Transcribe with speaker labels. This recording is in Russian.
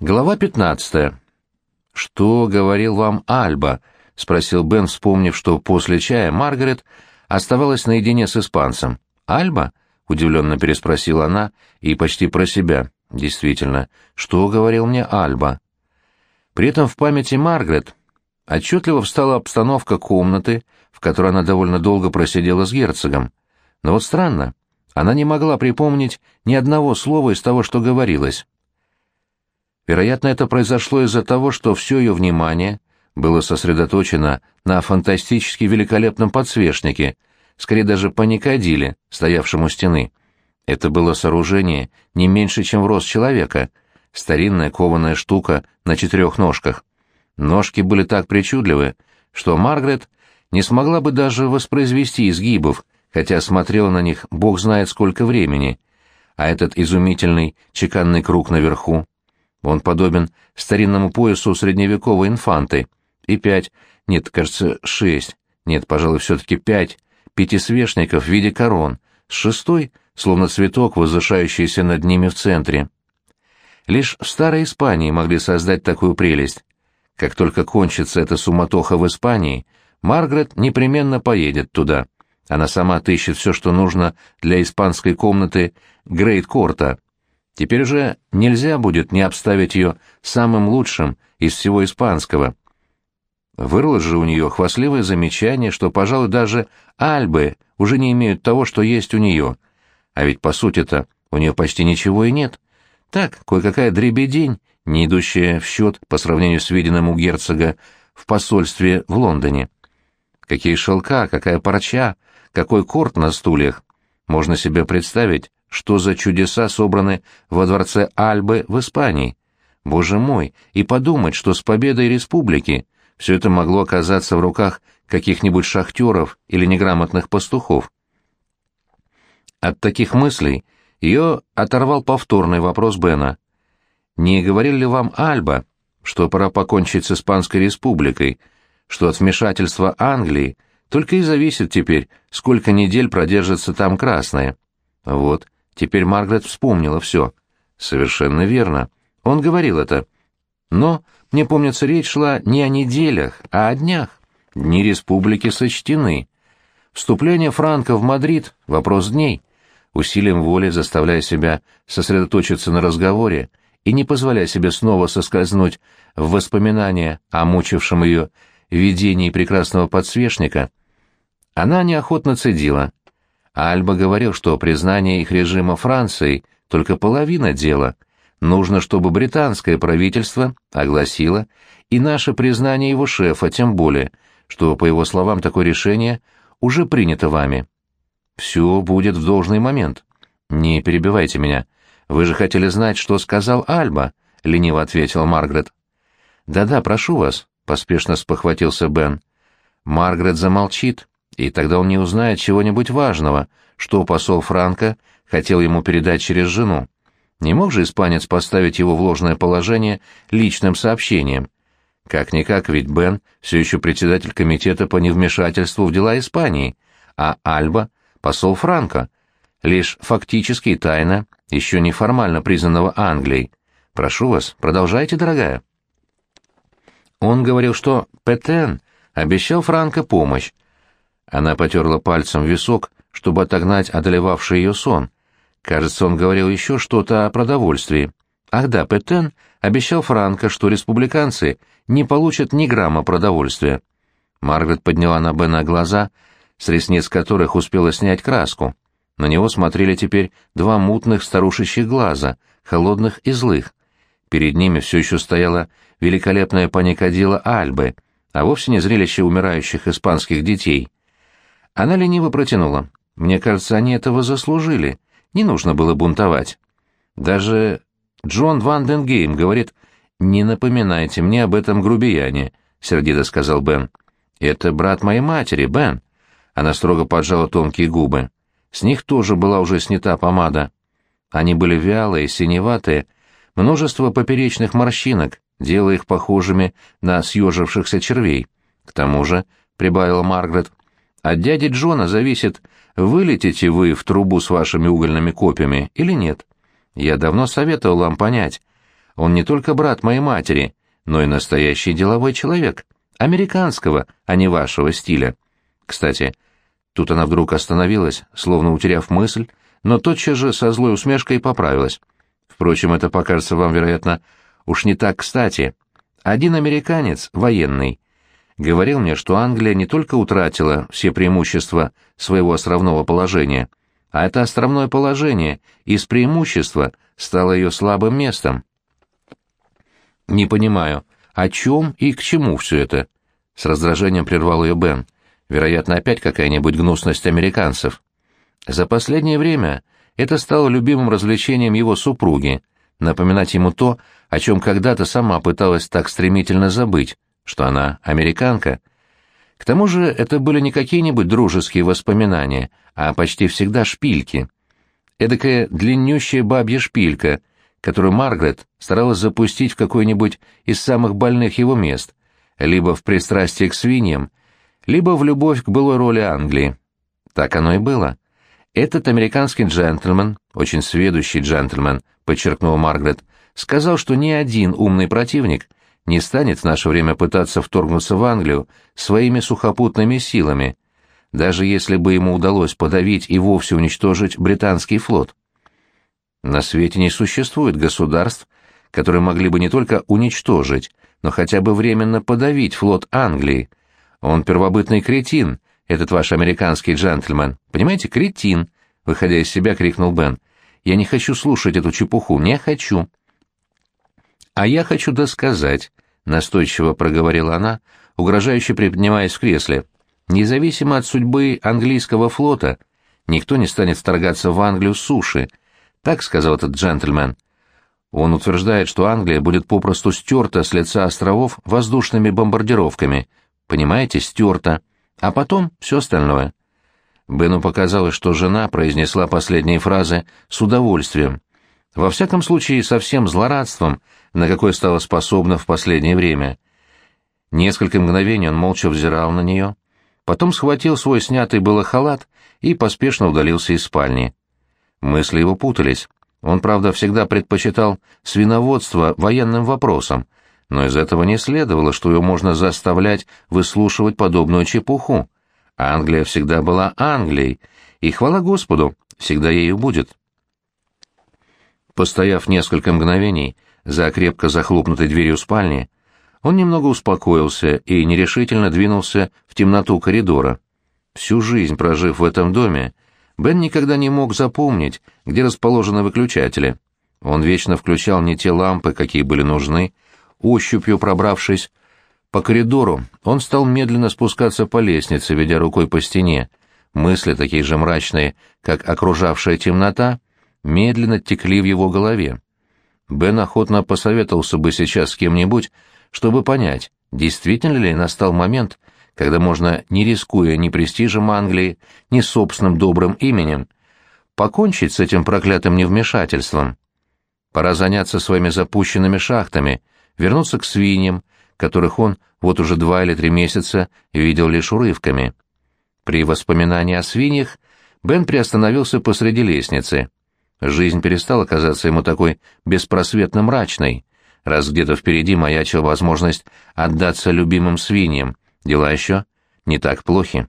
Speaker 1: Глава 15. «Что говорил вам Альба?» — спросил Бен, вспомнив, что после чая Маргарет оставалась наедине с испанцем. «Альба?» — удивленно переспросила она и почти про себя. «Действительно, что говорил мне Альба?» При этом в памяти Маргарет отчетливо встала обстановка комнаты, в которой она довольно долго просидела с герцогом. Но вот странно, она не могла припомнить ни одного слова из того, что говорилось. Вероятно, это произошло из-за того, что все ее внимание было сосредоточено на фантастически великолепном подсвечнике, скорее даже паникадиле, стоявшем у стены. Это было сооружение не меньше, чем в рост человека, старинная кованая штука на четырех ножках. Ножки были так причудливы, что Маргарет не смогла бы даже воспроизвести изгибов, хотя смотрела на них бог знает сколько времени, а этот изумительный чеканный круг наверху, он подобен старинному поясу средневековой инфанты. И пять, нет, кажется, шесть, нет, пожалуй, все-таки пять, пятисвешников в виде корон, с шестой, словно цветок, возвышающийся над ними в центре. Лишь в старой Испании могли создать такую прелесть. Как только кончится эта суматоха в Испании, Маргарет непременно поедет туда. Она сама отыщет все, что нужно для испанской комнаты Грейт-Корта, Теперь уже нельзя будет не обставить ее самым лучшим из всего испанского. Вырвалось же у нее хвастливое замечание, что, пожалуй, даже альбы уже не имеют того, что есть у нее. А ведь, по сути-то, у нее почти ничего и нет. Так, кое-какая дребедень, не идущая в счет по сравнению с виденным у герцога в посольстве в Лондоне. Какие шелка, какая парча, какой корт на стульях. Можно себе представить, что за чудеса собраны во дворце Альбы в Испании. Боже мой, и подумать, что с победой республики все это могло оказаться в руках каких-нибудь шахтеров или неграмотных пастухов. От таких мыслей ее оторвал повторный вопрос Бена. «Не говорил ли вам Альба, что пора покончить с Испанской республикой, что от вмешательства Англии только и зависит теперь, сколько недель продержится там красная?» Вот, Теперь Маргарет вспомнила все. Совершенно верно. Он говорил это. Но, мне помнится, речь шла не о неделях, а о днях. Дни республики сочтены. Вступление Франка в Мадрид — вопрос дней. Усилием воли заставляя себя сосредоточиться на разговоре и не позволяя себе снова соскользнуть в воспоминания о мучившем ее видении прекрасного подсвечника, она неохотно цедила. Альба говорил, что признание их режима Францией — только половина дела. Нужно, чтобы британское правительство огласило и наше признание его шефа, тем более, что, по его словам, такое решение уже принято вами. Все будет в должный момент. Не перебивайте меня. Вы же хотели знать, что сказал Альба, — лениво ответила Маргарет. «Да-да, прошу вас», — поспешно спохватился Бен. Маргарет замолчит, и тогда он не узнает чего-нибудь важного, что посол Франко хотел ему передать через жену. Не мог же испанец поставить его в ложное положение личным сообщением? Как-никак, ведь Бен все еще председатель комитета по невмешательству в дела Испании, а Альба — посол Франко, лишь фактически и тайно, еще не формально признанного Англией. Прошу вас, продолжайте, дорогая. Он говорил, что Петен обещал Франко помощь, она потерла пальцем висок, чтобы отогнать одолевавший ее сон. Кажется, он говорил еще что-то о продовольствии. Ах да, Петен обещал Франко, что республиканцы не получат ни грамма продовольствия. Маргарет подняла на Бена глаза, с ресниц которых успела снять краску. На него смотрели теперь два мутных старушечьих глаза, холодных и злых. Перед ними все еще стояла великолепная паникадила Альбы, а вовсе не зрелище умирающих испанских детей. Она лениво протянула. «Мне кажется, они этого заслужили. Не нужно было бунтовать». Даже Джон Ванденгейм говорит, «Не напоминайте мне об этом грубияне», — сердито сказал Бен. «Это брат моей матери, Бен». Она строго поджала тонкие губы. С них тоже была уже снята помада. Они были вялые, синеватые, множество поперечных морщинок, делая их похожими на съежившихся червей. К тому же, — прибавила Маргарет, от дяди Джона зависит, вылетите вы в трубу с вашими угольными копьями или нет. Я давно советовал вам понять. Он не только брат моей матери, но и настоящий деловой человек, американского, а не вашего стиля. Кстати, тут она вдруг остановилась, словно утеряв мысль, но тотчас же со злой усмешкой поправилась. Впрочем, это покажется вам, вероятно, уж не так кстати. Один американец, военный, говорил мне, что Англия не только утратила все преимущества своего островного положения, а это островное положение из преимущества стало ее слабым местом. «Не понимаю, о чем и к чему все это?» С раздражением прервал ее Бен. «Вероятно, опять какая-нибудь гнусность американцев». За последнее время это стало любимым развлечением его супруги — напоминать ему то, о чем когда-то сама пыталась так стремительно забыть, что она американка. К тому же это были не какие-нибудь дружеские воспоминания, а почти всегда шпильки. Эдакая длиннющая бабья шпилька, которую Маргарет старалась запустить в какой-нибудь из самых больных его мест, либо в пристрастие к свиньям, либо в любовь к былой роли Англии. Так оно и было. Этот американский джентльмен, очень сведущий джентльмен, подчеркнула Маргарет, сказал, что ни один умный противник не станет в наше время пытаться вторгнуться в Англию своими сухопутными силами, даже если бы ему удалось подавить и вовсе уничтожить британский флот. На свете не существует государств, которые могли бы не только уничтожить, но хотя бы временно подавить флот Англии. Он первобытный кретин, этот ваш американский джентльмен. Понимаете, кретин!» Выходя из себя, крикнул Бен. «Я не хочу слушать эту чепуху, не хочу». «А я хочу досказать», — настойчиво проговорила она, угрожающе приподнимаясь в кресле. «Независимо от судьбы английского флота, никто не станет вторгаться в Англию с суши», — так сказал этот джентльмен. Он утверждает, что Англия будет попросту стерта с лица островов воздушными бомбардировками. Понимаете, стерта а потом все остальное. Бену показалось, что жена произнесла последние фразы с удовольствием. Во всяком случае, со всем злорадством, на какое стала способна в последнее время. Несколько мгновений он молча взирал на нее, потом схватил свой снятый было халат и поспешно удалился из спальни. Мысли его путались. Он, правда, всегда предпочитал свиноводство военным вопросам, но из этого не следовало, что ее можно заставлять выслушивать подобную чепуху. Англия всегда была Англией, и, хвала Господу, всегда ею будет. Постояв несколько мгновений за крепко захлопнутой дверью спальни, он немного успокоился и нерешительно двинулся в темноту коридора. Всю жизнь прожив в этом доме, Бен никогда не мог запомнить, где расположены выключатели. Он вечно включал не те лампы, какие были нужны, ощупью пробравшись по коридору, он стал медленно спускаться по лестнице, ведя рукой по стене. Мысли, такие же мрачные, как окружавшая темнота, медленно текли в его голове. Бен охотно посоветовался бы сейчас с кем-нибудь, чтобы понять, действительно ли настал момент, когда можно, не рискуя ни престижем Англии, ни собственным добрым именем, покончить с этим проклятым невмешательством. Пора заняться своими запущенными шахтами — вернуться к свиньям, которых он вот уже два или три месяца видел лишь урывками. При воспоминании о свиньях Бен приостановился посреди лестницы. Жизнь перестала казаться ему такой беспросветно мрачной, раз где-то впереди маячила возможность отдаться любимым свиньям. Дела еще не так плохи.